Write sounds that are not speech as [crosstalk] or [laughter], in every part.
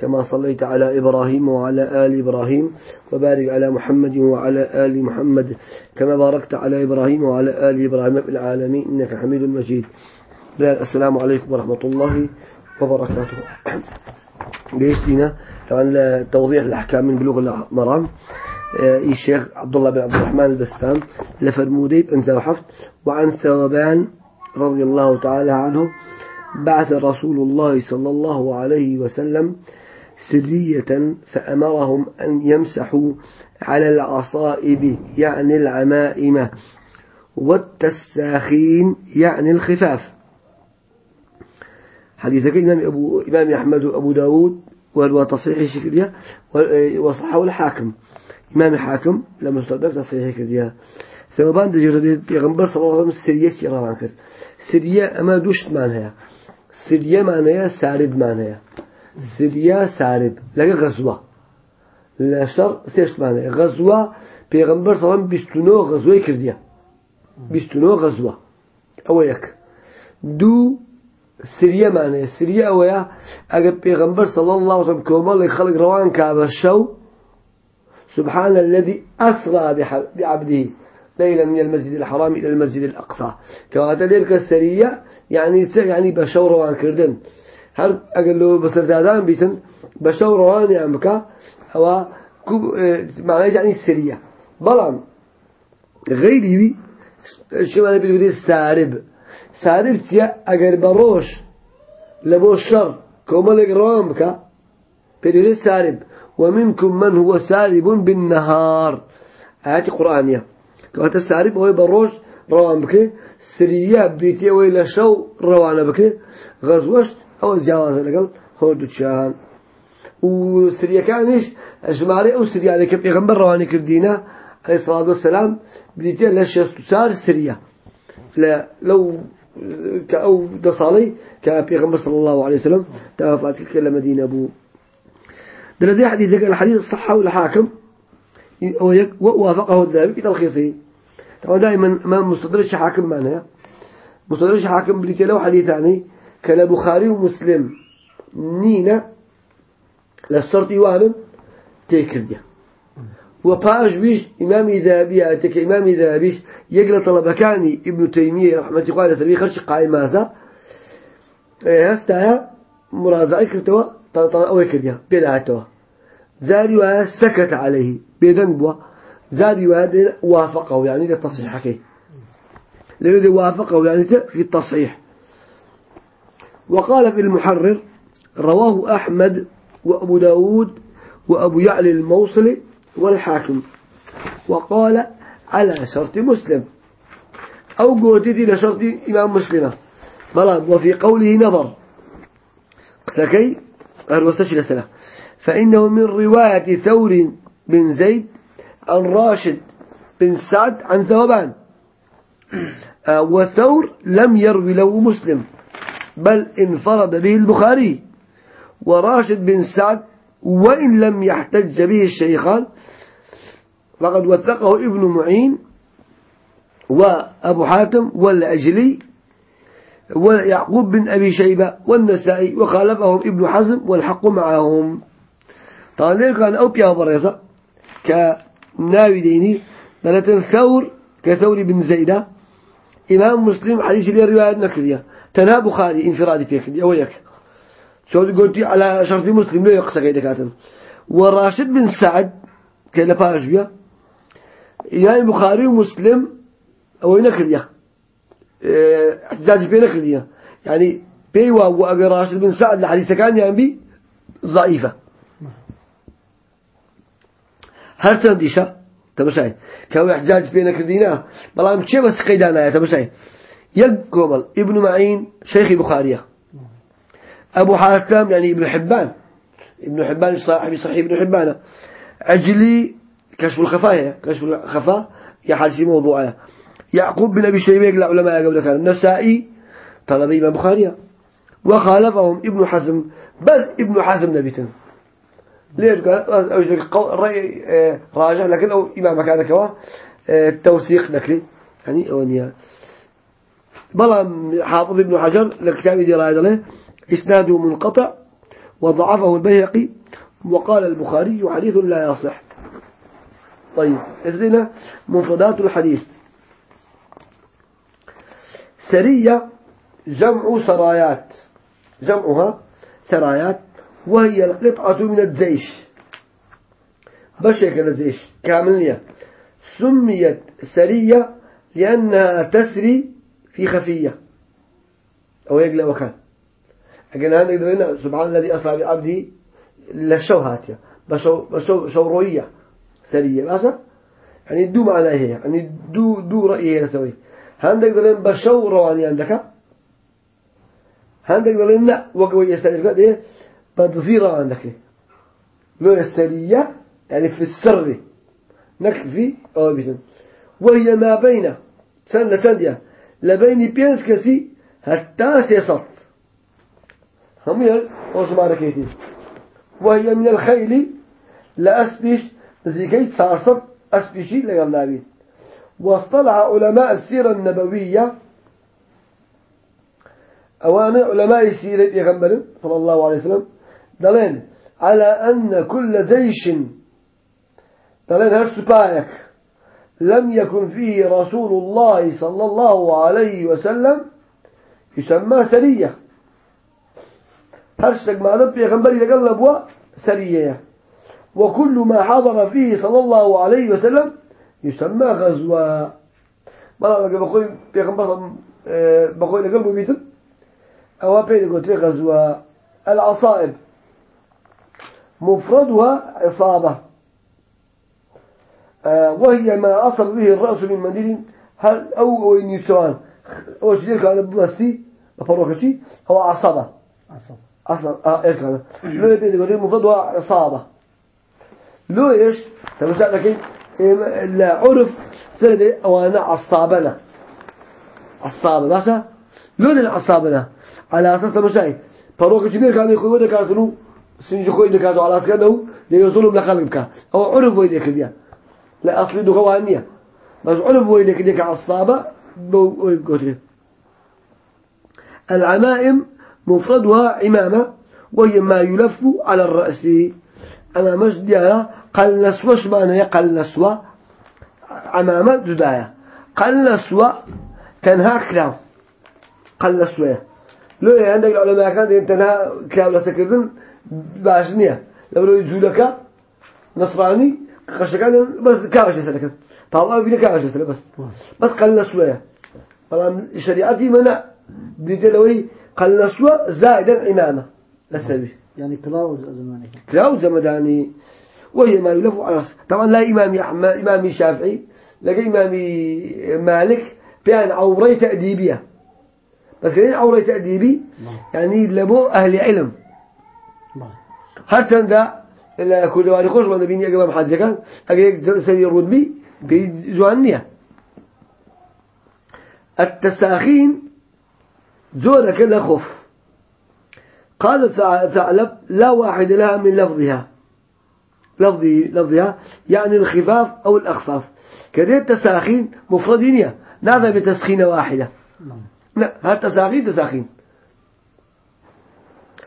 كما صليت على إبراهيم وعلى آل إبراهيم وبارك على محمد وعلى آل محمد كما باركت على إبراهيم وعلى آل إبراهيم في العالمين. إنك حميد مجيد. السلام عليكم ورحمة الله وبركاته. [clears throat] ليش طبعا توضيح الأحكام من بلوغ المرام. الشيخ عبد الله بن عبد الرحمن البستان لفرمودي بن وحفظ وعن ثوبان رضي الله تعالى عنه بعث رسول الله صلى الله عليه وسلم سرية فأمرهم أن يمسحوا على العصائب يعني العمائم والتساخين يعني الخفاف. حديثك إمام أبو إمام أحمد وأبو داود وهو تصحيح شكرية؟ وصحه الحاكم. إمام الحاكم لما استدرك تصحيح شكرية. ثوبان دجرد بيغمبر صلى الله عليه وسلم سرية سيرا كرت سرية أما دوشت معناها. سرية معناها سارب معناها. سرية سارب. لقى غزوة. لا شر سيش معناها غزوة بيغمبر صلى الله عليه وسلم غزوة كردية. بيستنو غزوة. أويك. دو سرية معناها سرية أويا. أجا بيغمبر صلى الله عليه وسلم كومال يخلق روان كعب الشو. سبحان الذي أسرى بعبده ليلا من المسجد الحرام إلى المسجد الأقصى. كواتا ذلك السرية يعني يعني بشور روان كردن. هر أقول له بصر دادان بيتن بشور روان يعمك أو كوب معناه يعني السرية بلان غيري شو معنى بيقول سارب. سارب تيا أجر بروش لبو الشر كمال روان بك بيقول سارب. ومنكم من هو سارب بالنهار. آيات قرآنية. كانت السارب هو بروش روان بك سرية بيتي ويلا شو روان بك غزوش أو جواز لقل هو دوتشان وسرية كانش أجمالي أو سرية عليك بيغمبر رواني كردينا عليه الصلاة والسلام بديتي لشيس تسار سرية. لا لو كأو دصالي كبيغمبر صلى الله عليه وسلم توفات كل مدينة أبو درجة حديث الحديث الصحة والحاكم ووافقه الذهبي في تلخيصه. طبعا دائما ما مستدرج حاكم معناها مستدرج حاكم بديتي له حديثاني كلا بخاري ومسلم نينا للشرط وانم تيكرديا وباش بيش إمامي ذهبي أتك إمامي ذهبيش يقل طلبكاني ابن تيمية رحمة الله عليه سبيه خرش قائم مازا هستايا مرازعي كرتوا أو يكرديا بيدعتوا زاري وها سكت عليه بيدن بوا زاري وها وافقه يعني للتصحيح حكي لأنه وافقه يعني في التصحيح وقال في المحرر رواه أحمد وأبو داود وأبو يعلي الموصلي والحاكم. وقال على شرط مسلم. أو قوتتي لشرط إمام مسلمة بلى وفي قوله نظر. لكي أروستش سنة فإنه من رواية ثور بن زيد عن راشد بن سعد عن ثوبان. آه، وثور لم يروي له مسلم. بل انفرد به البخاري. وراشد بن سعد وإن لم يحتج به الشيخان فقد وثقه ابن معين وأبو حاتم والأجلي ويعقوب بن أبي شيبة والنسائي وخالفهم ابن حزم والحق معهم. طالع كان أو بيا بريزة كناوي ديني ثور كثور بن زيدة. إمام مسلم حديث لي رواية نكرية. تنا بخاري انفرادي فيك أو يك شو قلت على شرط مسلم لا يقصى كاتن وراشد بن سعد كلا باجبيا يعني بخاري ومسلم أو نكرية آه، احتجاج بين نكرية يعني بيوا وأبي راشد بن سعد الحديث كان يعني ضعيفة هل سنديشة تمشي كان احتجاج بين نكرينا بلام شيء بس قيدانا تمشي يقبل ابن معين شيخ بخارية. أبو حاتم يعني ابن حبان. ابن حبان صاحب صحيح ابن حبان. عجلي كشف الخفايا كشف الخفاء يا حديث موضوعه. يعقوب بن أبي شيبة يقول علماء قبل كان. النسائي طلب إمام بخاري وخالفهم ابن حزم بس ابن حزم نبيتن ليش؟ قال الرأي آه، راجع لكن أو إمام كان كوا آه، التوثيق لكن يعني أونيا بلا حافظ ابن حجر لكتاب دراية له إسناده منقطع وضعفه البيهقي وقال البخاري حديث لا يصح. طيب إذن مفردات الحديث. سرية جمع سرايات. جمعها سرايات وهي القطعة من الجيش. بشكل الجيش كاملية سميت سرية لأنها تسري في خفية. أو يقلع وكان أجل هذا يقولون سبحان الذي أسرى بعبده لشو هاتيا. بشو بشو شوروية سرية. ماشا يعني دو معناه هي. يعني دو دو رأيه نسوي هندك يقولون بشو رواني عندك؟ هندك يقولون لا. وقوي يستريك ده بتصير عندك. لو السرية يعني في السر. نكفي أو بيتن وهي ما بين سنة سنة. لبين بينس كسي حتى سيصل هم يل وسمع ركيتي وهي من الخيل لأسبش زيكي تصارصف أسبشي لغم نابين واصطلع علماء السيرة النبوية. أوان علماء السيرة يغنبر صلى الله عليه وسلم. دلين على أن كل جيش. دلين هرسبايك لم يكن فيه رسول الله صلى الله عليه وسلم يسمى سرية. هرشتك ما نبي غنبري لقلب سرية. وكل ما حضر فيه صلى الله عليه وسلم يسمى غزوة. ما بقول بيغنبر بقول لقلب بيتم؟ أو بين قلت غزوة. العصائب. مفردها عصابة. وهي ما أصل به الرأس من منديل. هل أو أو شدير كان بمستي بفروكتي هو عصابة. عصابة. آه إيه كان. لو يبي يقول مفردها عصابة. لو إيش؟ تمسك لكن لا عرف سيد أو أنا عصابنا. عصابة باشا؟ لون عصابنا. على أساس مشاهد فروكتي بير كان يخوي كاتلو سنج خوي دكاتو على أساس كده ليوصلوا لخلقك. أو عرف ويدك كذا لا أصل دخوانية بس علم وينك ديك عصابة؟ العمائم مفردها عمامة وهي ما يلف على الرأس. أما مجدها قلسوا شو معنى قلسوا عمامة جداية. قلسوا تنهى كلاو قلسوا لو عندك العلماء كان تنهى كلاو لسكردن باشنية. لو يجولك نصراني خشكان بس كاغش سنة طبعا بينا كاغش سنة بس. بس قلنا شوية طبعا شريعتي منع. بيتلوي قلنا شوية زائدا إمامة للسبي يعني كلاوز زماني. كلاوز زمداني. وهي ما يلف على طبعا لا إمامي إمامي شافعي لقى إمامي مالك بيان عوري تأديبية. بس كان عوري تأديبي نعم. يعني لبو أهل علم. نعم. هل إلا كل واري خوش وأنا بيني أقبام حد كان أقيك سري الرتبي بجوانية التساخين زورة كلا خف قال ثعلب لا واحد لها من لفظها. لفظي لفظها يعني الخفاف أو الأخفاف. كذا التساخين مفردين نعم بتسخين واحدة. لا هذا تساخين تساخين.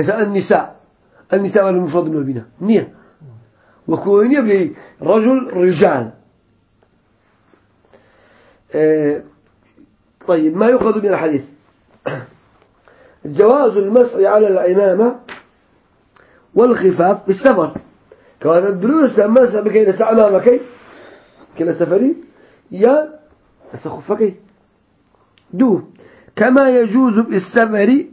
إذا النساء النساء والمفرد من البناء نية. وكون يبلي رجل رجال. آه، طيب ما يؤخذ من الحديث؟ [coughs] جواز المسح على العمامة والخفاف بالسفر كان الدروس المسح بكي نسع أمامك كلا سفري يا سخفك دو كما يجوز بالسفر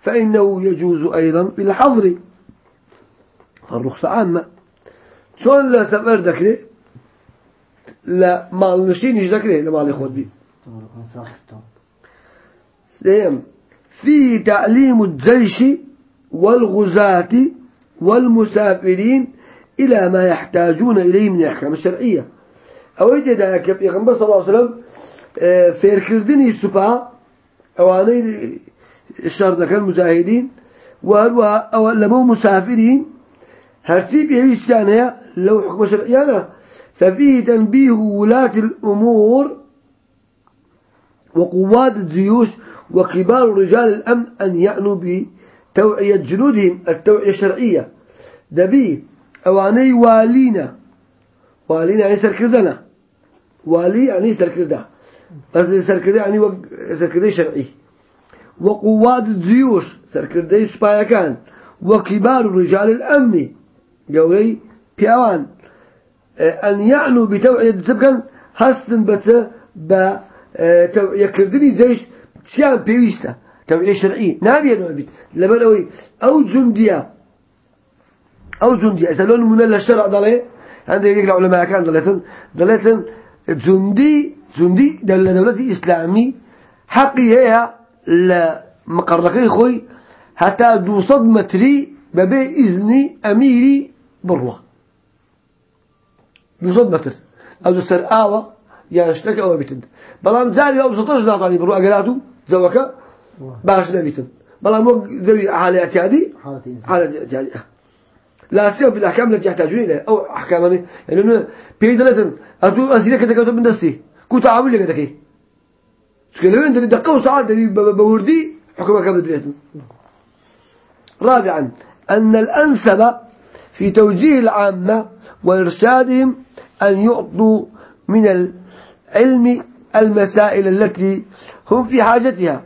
فإنه يجوز أيضا بالحظر فالرخصة عامة. شون لا سفر ذكري لا مال نشين ذكري لمال يخوض بي سيم في تعليم الجيش والغزاة والمسافرين إلى ما يحتاجون إليه من الأحكام الشرعية أو يجد يغنبر صلى الله عليه وسلم آه، فيركردني سبا أواني الشرطة كان مجاهدين وهو أو لمو مسافرين هرتي بيشتانها لو حكم شرعيانا. ففيه تنبيه ولاة الأمور وقوات الجيوش وكبار رجال الأمن أن يعنوا بتوعية جنودهم التوعية الشرعية. دبي أواني والينا. والينا يعني سركردنا. والي يعني سركردا بس سركردا يعني سركردا شرعي. وقوات الجيوش سركردي سبايا كان وكبار رجال الأمن. قولي بيوان أن يعنوا بتوعية سبكا هستن بس بتوعية كردني زيش شيان بيويستا توعية شرعية نابي نوبيت لبنوي أو جندية أو جندية يسألون من الشرع ضلي عندك يقول علماء كان ضلتن ضلتن جندي جندي دولة إسلامي حقي هي لمقرقين خوي حتى دوصد متري ببي إذني أميري بروه دوصد متر أو دوسر آوة يعني اشتكى أو بيتن بلام زاري أو سطرش ناطاني برو أقلاته زوكا باش نبيتن بلام وق ذوي حالة اعتيادي حالة اعتيادي لا سيما في الأحكام التي يحتاجون إليها. أو أحكام يعني بيدلتن أتو أسيرة كده كده من دستي كنت عامل لك كده شكله أنت دقة وساعات بوردي حكمك بدريتن رابعا أن الأنسب في توجيه العامة وإرشادهم أن يعطوا من العلم المسائل التي هم في حاجتها.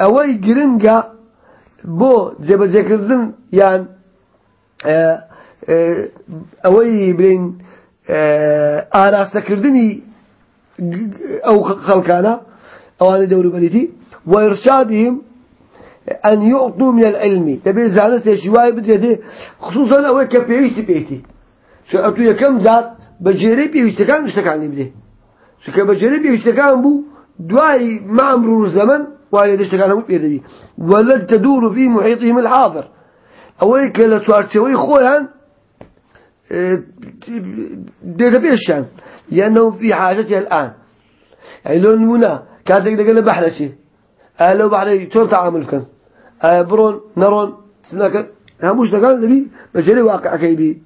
أوي جرنجا بو جب ذكرتن يعني آه، آه، أوي بين آه، آراس كردني أو خلقانا أو أنا دور بليتي وإرشادهم أن يعطوا من العلم. تبي زانت شوية بدري خصوصا أوي كبيرتي بيتي. شو أتو كم ذات بجري بيويست كان اشتكاني بده. شو كبجري بيويست كان بو دواي مع مرور الزمن وهي اشتكانه مو بيدبي ولد تدور في محيطهم الحاضر. أويك لتوارسوي خويا آه، ديتا بيشان لأنه في حاجتها الآن. يعني لو نمونا كانت دقنا بحنا شيء أه لو بحنا شو تعامل كان أه برون نرون سنكر هموش نقال نبي مجري واقع كيبي.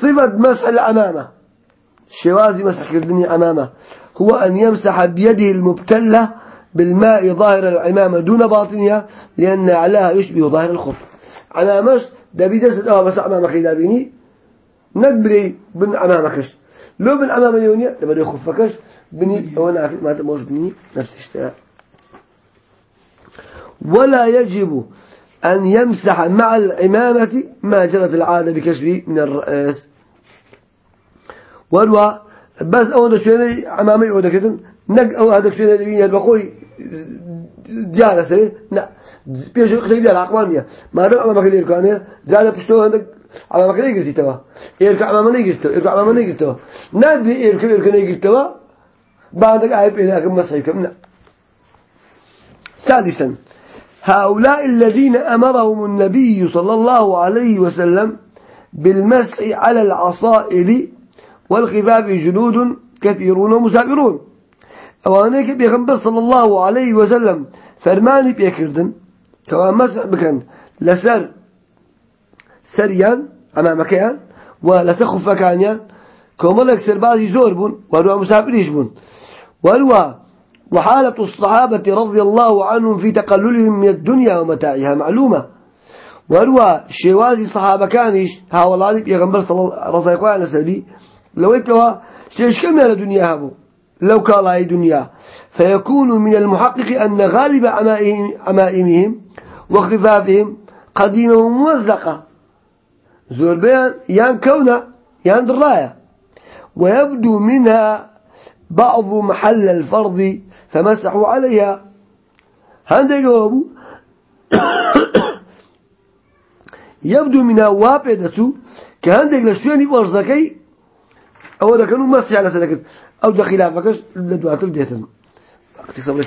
صفة مسح العمامة شوازي مسح كردني عمامة هو أن يمسح بيده المبتلة بالماء ظاهر العمامة دون باطنها لأن أعلاها يشبه ظاهر الخف. عمامش دبي دست أو بس عمامك إذا بيني نقبلي بن عمامكش لو بن عمام يونيا لما يخفكش بني وأنا ما تموش بني نفس الشيء ولا يجب أن يمسح مع العمامة ما جرت العادة بكشف من الرأس والوا بس أول شيء عمامي أو دكتن نق أو هذا شيء اللي بقول جالسة لا. بيجي قصدي ديال عقبانية ما دام عمامك اللي يركانه جالس بشتو عندك عمامك اللي يجلس توا يركع عمامك اللي يجلس يركع عمامك اللي يجلس توا نبي يركع يركع يجلس توا بعدك عيب إلى كم مسحكم لا. سادسا هؤلاء الذين أمرهم النبي صلى الله عليه وسلم بالمسح على العصائر والخفاف جنود كثيرون ومسافرون. أوانيك بيغنبر صلى الله عليه وسلم فرماني بيكردن كوا مسح بكن لسر سريان أمامك ولسخف كانيان كوملك سربازي زور بون ولو مسافريش بون. ولو وحالة الصحابة رضي الله عنهم في تقللهم من الدنيا ومتاعها معلومة. وروى شوازي صحابة كانش ها والله يغنبر صلى الله عليه وسلم لو يكوا شيش كم على دنيا هبو لو كان هاي دنيا. فيكون من المحقق أن غالب عمائمهم وخفافهم قديمة وموزقة زور بيان يان كونا يان دراية. ويبدو منها بعض محل الفرض فمسحوا عليها. هذا جوابه يبدو منها وابدة كهندك لشواني فرزكي أو ده كانوا مسح على سلكت أو ده خلافك لدوات الديتن اقتصاد